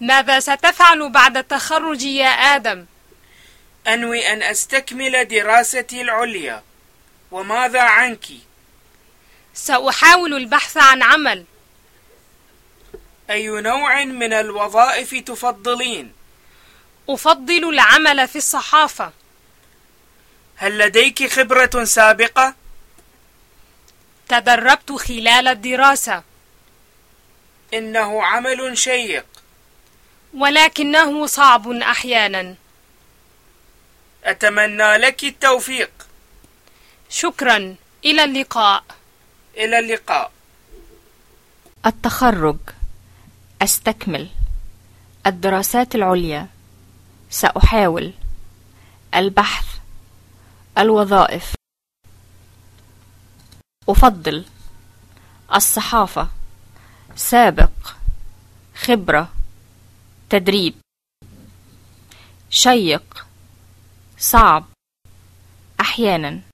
ماذا ستفعل بعد التخرج يا آدم؟ أنوي أن أستكمل دراستي العليا وماذا عنك؟ سأحاول البحث عن عمل أي نوع من الوظائف تفضلين؟ أفضل العمل في الصحافة هل لديك خبرة سابقة؟ تدربت خلال الدراسة إنه عمل شيق ولكنه صعب أحيانا. أتمنى لك التوفيق. شكرا. إلى اللقاء. إلى اللقاء. التخرج. أستكمل. الدراسات العليا. سأحاول. البحث. الوظائف. أفضل. الصحافة. سابق. خبرة. تدريب. شيق. صعب. أحيانا.